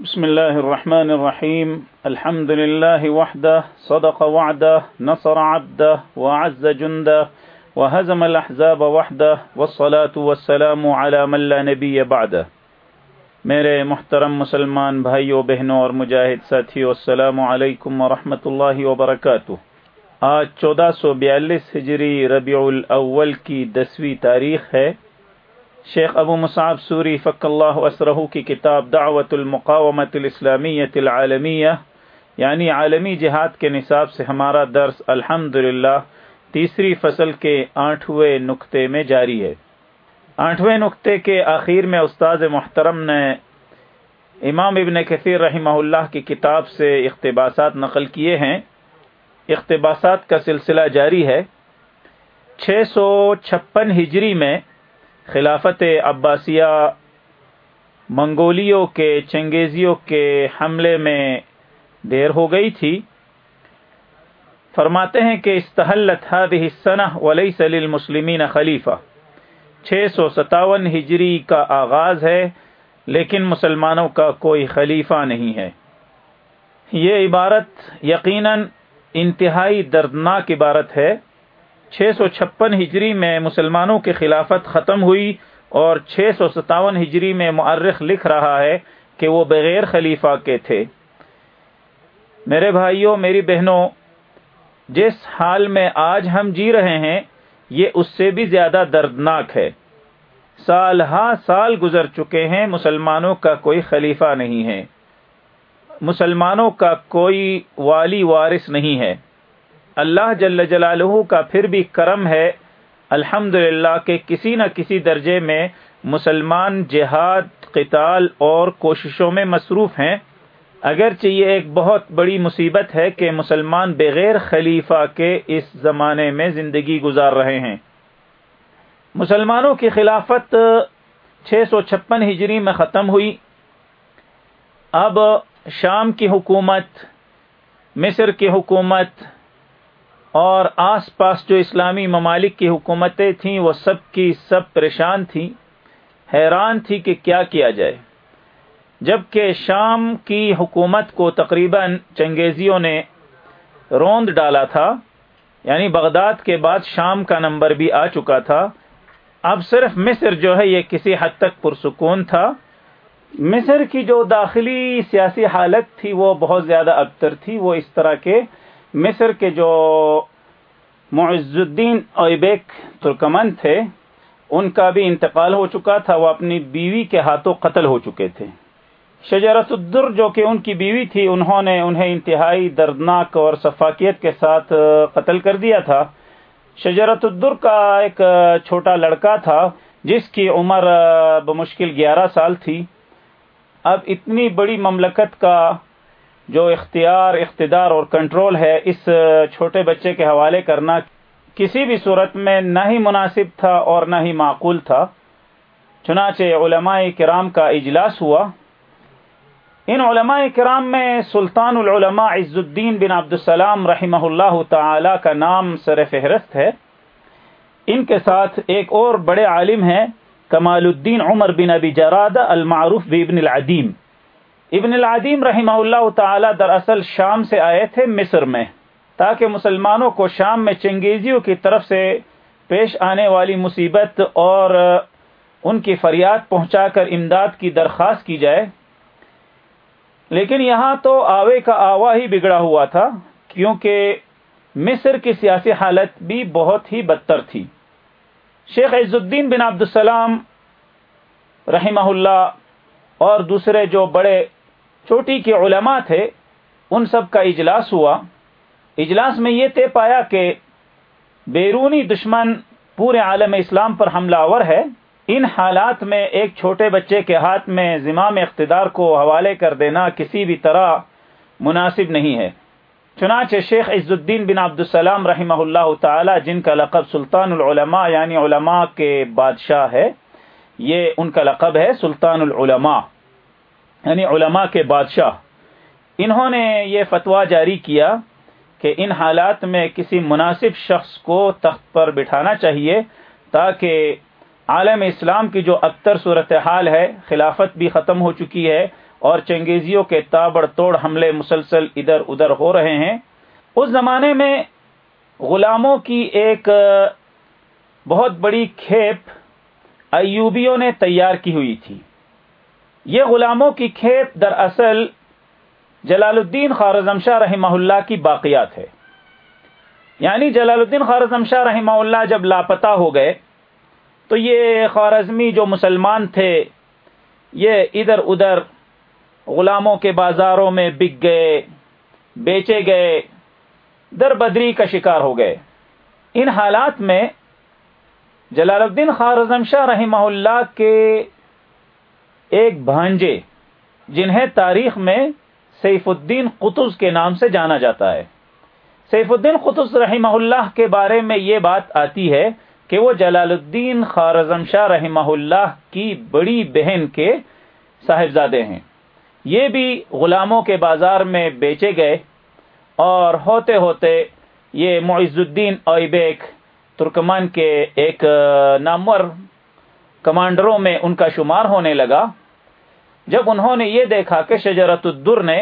بسم الله الرحمن الرحيم. الحمد لله وحده، صدق وعده، نصر عبده، وعز جنده، وهزم الأحزاب وحده، والصلاة والسلام على من لا نبي بعده. میرے محترم مسلمان بھائیوں بہنوں اور مجاہد ساتھیوں السلام علیکم ورحمۃ اللہ وبرکاتہ. آج چودہ سو بیالیس ہجری ربیع الاول کی دسویں تاریخ ہے۔ شیخ ابو مصعب سوری فق اللہ وسرہ کی کتاب دعوت المقامت الاسلامیت العالمیہ یعنی عالمی جہاد کے نصاب سے ہمارا درس الحمد تیسری فصل کے آٹھویں نقطے میں جاری ہے۔ آٹھویں نقطے کے آخر میں استاد محترم نے امام ابن کثیر رحمہ اللہ کی کتاب سے اقتباسات نقل کیے ہیں۔ اقتباسات کا سلسلہ جاری ہے۔ چھ سو چھپن ہجری میں خلافت عباسیہ منگولیوں کے چنگیزیوں کے حملے میں دیر ہو گئی تھی۔ فرماتے ہیں کہ استحلت هذه السنة وليس للمسلمین خلیفہ۔ چھ سو ستاون ہجری کا آغاز ہے، لیکن مسلمانوں کا کوئی خلیفہ نہیں ہے۔ یہ عبارت یقیناً انتہائی دردناک عبارت ہے۔ چھ سو چھپن ہجری میں مسلمانوں کی خلافت ختم ہوئی اور چھ سو ستاون ہجری میں معرخ لکھ رہا ہے کہ وہ بغیر خلیفہ کے تھے۔ میرے بھائیوں، میری بہنوں، جس حال میں آج ہم جی رہے ہیں، یہ اس سے بھی زیادہ دردناک ہے۔ سال ہا سال گزر چکے ہیں، مسلمانوں کا کوئی خلیفہ نہیں ہے۔ مسلمانوں کا کوئی والی وارث نہیں ہے۔ اللہ جل جلالہ کا پھر بھی کرم ہے الحمد کہ کسی نہ کسی درجے میں مسلمان جہاد، قتال اور کوششوں میں مصروف ہیں۔ اگرچہ یہ ایک بہت بڑی مصیبت ہے کہ مسلمان بغیر خلیفہ کے اس زمانے میں زندگی گزار رہے ہیں۔ مسلمانوں کی خلافت چھ سو چھپن ہجری میں ختم ہوئی۔ اب شام کی حکومت، مصر کی حکومت اور آس پاس جو اسلامی ممالک کی حکومتیں تھیں، وہ سب کی سب پریشان تھیں، حیران تھی کہ کیا کیا جائے۔ جبکہ شام کی حکومت کو تقریباً چنگیزیوں نے روند ڈالا تھا یعنی بغداد کے بعد شام کا نمبر بھی آ چکا تھا۔ اب صرف مصر جو ہے، یہ کسی حد تک پرسکون تھا۔ مصر کی جو داخلی سیاسی حالت تھی، وہ بہت زیادہ ابتر تھی۔ وہ اس طرح کے مصر کے جو معز الدین ایبیک ترکمن تھے، ان کا بھی انتقال ہو چکا تھا، وہ اپنی بیوی کے ہاتھوں قتل ہو چکے تھے۔ شجرت الدر جو کہ ان کی بیوی تھی، انہوں نے انہیں انتہائی دردناک اور صفاقیت کے ساتھ قتل کر دیا تھا۔ شجرت الدر کا ایک چھوٹا لڑکا تھا، جس کی عمر بمشکل گیارہ سال تھی۔ اب اتنی بڑی مملکت کا جو اختیار، اقتدار اور کنٹرول ہے، اس چھوٹے بچے کے حوالے کرنا کسی بھی صورت میں نہ ہی مناسب تھا اور نہ ہی معقول تھا۔ چنانچہ علماء کرام کا اجلاس ہوا۔ ان علماء کرام میں سلطان العلماء عز الدین بن عبد السلام رحمہ اللہ تعالی کا نام سر فہرست ہے۔ ان کے ساتھ ایک اور بڑے عالم ہیں، کمال الدین عمر بن ابی جراد المعروف بابن العدیم۔ ابن العدیم رحمہ اللہ تعالی دراصل شام سے آئے تھے مصر میں، تاکہ مسلمانوں کو شام میں چنگیزیوں کی طرف سے پیش آنے والی مصیبت اور ان کی فریاد پہنچا کر امداد کی درخواست کی جائے۔ لیکن یہاں تو آوے کا آوا ہی بگڑا ہوا تھا، کیونکہ مصر کی سیاسی حالت بھی بہت ہی بدتر تھی۔ شیخ عز الدین بن عبد السلام رحمہ اللہ اور دوسرے جو بڑے چوٹی کے علماء تھے، ان سب کا اجلاس ہوا۔ اجلاس میں یہ طے پایا کہ بیرونی دشمن پورے عالم اسلام پر حملہ آور ہے۔ ان حالات میں ایک چھوٹے بچے کے ہاتھ میں زمام اقتدار کو حوالے کر دینا کسی بھی طرح مناسب نہیں ہے۔ چنانچہ شیخ عز الدین بن عبد السلام رحمہ اللہ تعالی، جن کا لقب سلطان العلماء یعنی علماء کے بادشاہ ہے، یہ ان کا لقب ہے سلطان العلماء۔ یعنی علماء کے بادشاہ، انہوں نے یہ فتویٰ جاری کیا کہ ان حالات میں کسی مناسب شخص کو تخت پر بٹھانا چاہیے تاکہ عالم اسلام کی جو ابتر صورتحال ہے، خلافت بھی ختم ہو چکی ہے اور چنگیزیوں کے تابڑ توڑ حملے مسلسل ادھر ادھر ہو رہے ہیں۔ اس زمانے میں غلاموں کی ایک، بہت بڑی کھیپ ایوبیوں نے تیار کی ہوئی تھی۔ یہ غلاموں کی کھیپ دراصل جلال الدین خارزم شاہ رحمہ اللہ کی باقیات ہے۔ یعنی جلال الدین خارزم شاہ رحمہ اللہ جب لاپتہ ہو گئے، تو یہ خوارزمی جو مسلمان تھے، یہ ادھر ادھر غلاموں کے بازاروں میں بک گئے، بیچے گئے، در بدری کا شکار ہو گئے۔ ان حالات میں جلال الدین خارزم شاہ رحمہ اللہ کے ایک بھانجے جنہیں تاریخ میں سیف الدین قطز کے نام سے جانا جاتا ہے۔ سیف الدین قطز رحمہ اللہ کے بارے میں یہ بات آتی ہے کہ وہ جلال الدین خارزم شاہ رحمہ اللہ کی بڑی بہن کے صاحبزادے ہیں۔ یہ بھی غلاموں کے بازار میں بیچے گئے اور ہوتے ہوتے یہ معز الدین اویبیک ترکمان کے ایک نامور کمانڈروں میں ان کا شمار ہونے لگا۔ جب انہوں نے یہ دیکھا کہ شجرت الدر نے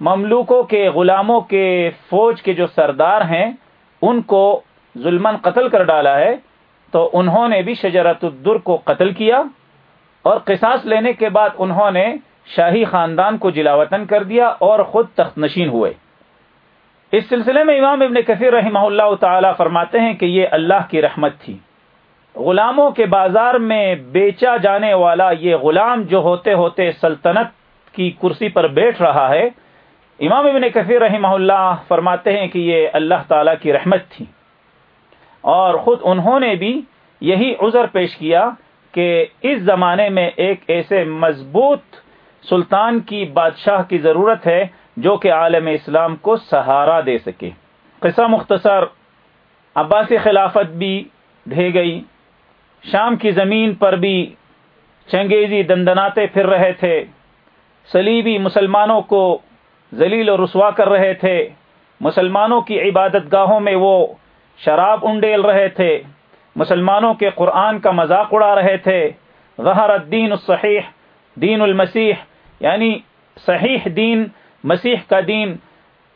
مملوکوں کے، غلاموں کے فوج کے جو سردار ہیں، ان کو ظلمن قتل کر ڈالا ہے، تو انہوں نے بھی شجرت الدر کو قتل کیا اور قصاص لینے کے بعد انہوں نے شاہی خاندان کو جلاوطن کر دیا اور خود تخت نشین ہوئے۔ اس سلسلے میں امام ابن کثیر رحمہ اللہ تعالی فرماتے ہیں کہ یہ اللہ کی رحمت تھی۔ غلاموں کے بازار میں بیچا جانے والا یہ غلام جو ہوتے ہوتے سلطنت کی کرسی پر بیٹھ رہا ہے، امام ابن کثیر رحمہ اللہ فرماتے ہیں کہ یہ اللہ تعالی کی رحمت تھی۔ اور خود انہوں نے بھی یہی عذر پیش کیا کہ اس زمانے میں ایک ایسے مضبوط سلطان کی بادشاہ کی ضرورت ہے جو کہ عالم اسلام کو سہارا دے سکے۔ قصہ مختصر، عباسی خلافت بھی ڈھے گئی۔ شام کی زمین پر بھی چنگیزی دندناتے پھر رہے تھے۔ سلیبی مسلمانوں کو ذلیل و رسوا کر رہے تھے۔ مسلمانوں کی عبادت گاہوں میں وہ شراب انڈیل رہے تھے۔ مسلمانوں کے قرآن کا مذاق اڑا رہے تھے۔ ظہر الدین الصحیح، دین المسیح یعنی صحیح دین، مسیح کا دین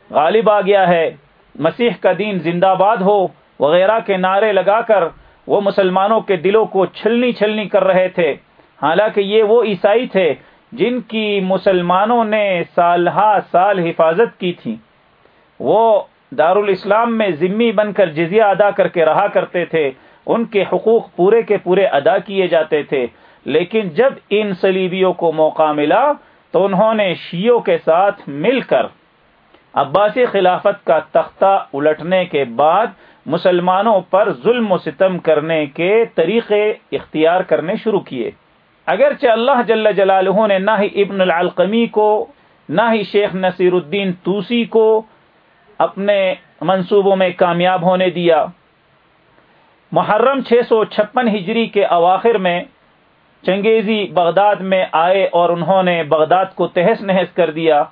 غالب آ گیا ہے۔ مسیح کا دین زندہ باد ہو وغیرہ کے نعرے لگا کر وہ مسلمانوں کے دلوں کو چھلنی چھلنی کر رہے تھے۔ حالانکہ یہ وہ عیسائی تھے جن کی مسلمانوں نے سال ہا سال حفاظت کی تھی۔ وہ دارالاسلام میں ذمی بن کر جزیہ ادا کر کے رہا کرتے تھے۔ ان کے حقوق پورے کے پورے ادا کیے جاتے تھے۔ لیکن جب ان سلیبیوں کو موقع ملا تو انہوں نے شیعوں کے ساتھ مل کر عباسی خلافت کا تختہ الٹنے کے بعد مسلمانوں پر ظلم و ستم کرنے کے طریقے اختیار کرنے شروع کیے۔ اگرچہ اللہ جل جلالہ نے نہ ہی ابن العلقمی کو، نہ ہی شیخ نصیر الدین توسی کو اپنے منصوبوں میں کامیاب ہونے دیا۔ محرم چھ سو چھپن ہجری کے اواخر میں چنگیزی بغداد میں آئے اور انہوں نے بغداد کو تہس نہس کر دیا۔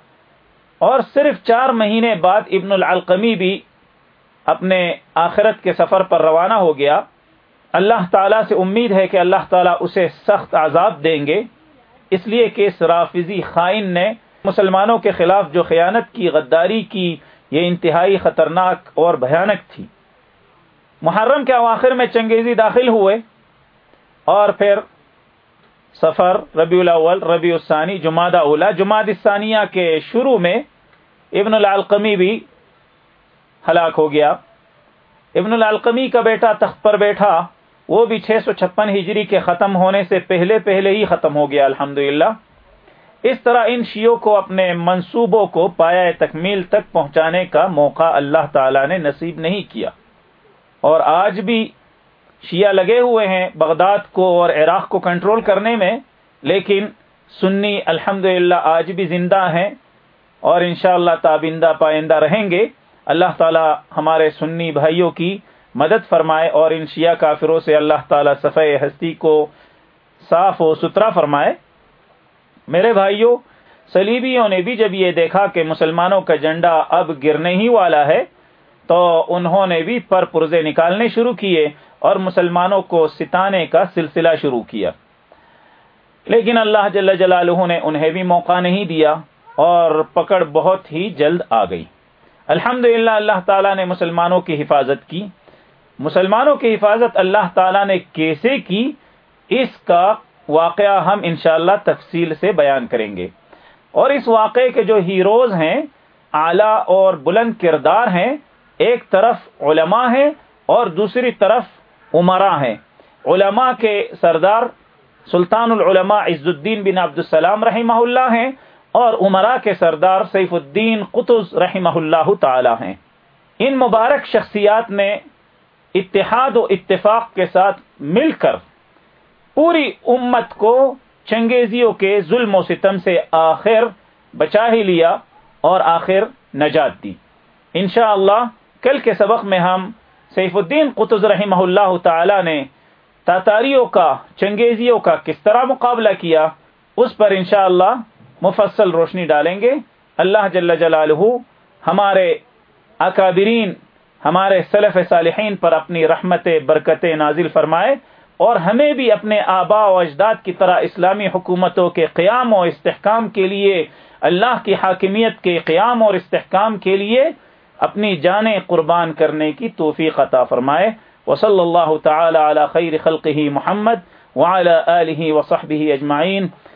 اور صرف چار مہینے بعد ابن العلقمی بھی اپنے آخرت کے سفر پر روانہ ہو گیا۔ اللہ تعالیٰ سے امید ہے کہ اللہ تعالیٰ اسے سخت عذاب دیں گے۔ اس لیے کہ اس رافضی خائن نے مسلمانوں کے خلاف جو خیانت کی، غداری کی، یہ انتہائی خطرناک اور بھیانک تھی۔ محرم کے اواخر میں چنگیزی داخل ہوئے اور پھر سفر ربیع الاول، ربیع الثانی جمادہ اولا جماعت الثانیہ کے شروع میں ابن العلقمی بھی ہلاک ہو گیا۔ ابن العلقمی کا بیٹا تخت پر بیٹھا، وہ بھی چھ سو چھپن ہجری کے ختم ہونے سے پہلے پہلے ہی ختم ہو گیا الحمد اس طرح ان شیوں کو اپنے منصوبوں کو پایا تکمیل تک پہنچانے کا موقع اللہ تعالی نے نصیب نہیں کیا۔ اور آج بھی شیعہ لگے ہوئے ہیں بغداد کو اور عراق کو کنٹرول کرنے میں، لیکن سنی الحمد آج بھی زندہ ہیں۔ اور انشاءاللہ اللہ تابندہ پائندہ رہیں گے۔ اللہ تعالی ہمارے سنی بھائیوں کی مدد فرمائے اور ان شیعہ کافروں سے اللہ تعالی صفح ہستی کو صاف و ستھرا فرمائے۔ میرے بھائیوں سلیبیوں نے بھی جب یہ دیکھا کہ مسلمانوں کا جنڈا اب گرنے ہی والا ہے، تو انہوں نے بھی پر پرزے نکالنے شروع کیے اور مسلمانوں کو ستانے کا سلسلہ شروع کیا۔ لیکن اللہ جل جلالہ نے انہیں بھی موقع نہیں دیا۔ اور پکڑ بہت ہی جلد آ گئی۔ الحمد اللہ تعالیٰ نے مسلمانوں کی حفاظت کی۔ مسلمانوں کی حفاظت اللہ تعالیٰ نے کیسے کی؟ اس کا واقعہ ہم انشاءاللہ تفصیل سے بیان کریں گے۔ اور اس واقعے کے جو ہیروز ہیں، اعلی اور بلند کردار ہیں، ایک طرف علماء ہیں اور دوسری طرف عمرا ہیں۔ علماء کے سردار سلطان العلماء عز الدین بن عبد السلام رحمہ اللہ ہیں۔ اور عمرا کے سردار سیف الدین قطز رحمہ اللہ تعالی ہیں۔ ان مبارک شخصیات نے اتحاد و اتفاق کے ساتھ مل کر پوری امت کو چنگیزیوں کے ظلم و ستم سے آخر بچا ہی لیا اور آخر نجات دی۔ انشاءاللہ اللہ کل کے سبق میں ہم سیف الدین قطز رحمہ اللہ تعالی نے تاتاریوں کا، چنگیزیوں کا کس طرح مقابلہ کیا، اس پر انشاءاللہ اللہ مفصل روشنی ڈالیں گے۔ اللہ جل جلالہ ہمارے اکابرین، ہمارے سلف صالحین پر اپنی رحمت، برکت نازل فرمائے اور ہمیں بھی اپنے آبا و اجداد کی طرح اسلامی حکومتوں کے قیام و استحکام کے لیے، اللہ کی حاکمیت کے قیام اور استحکام کے لیے اپنی جانیں قربان کرنے کی توفیق عطا فرمائے۔ وصلی اللہ تعالی علی خیر خلقه محمد وعلى آله وصحبه اجمعین۔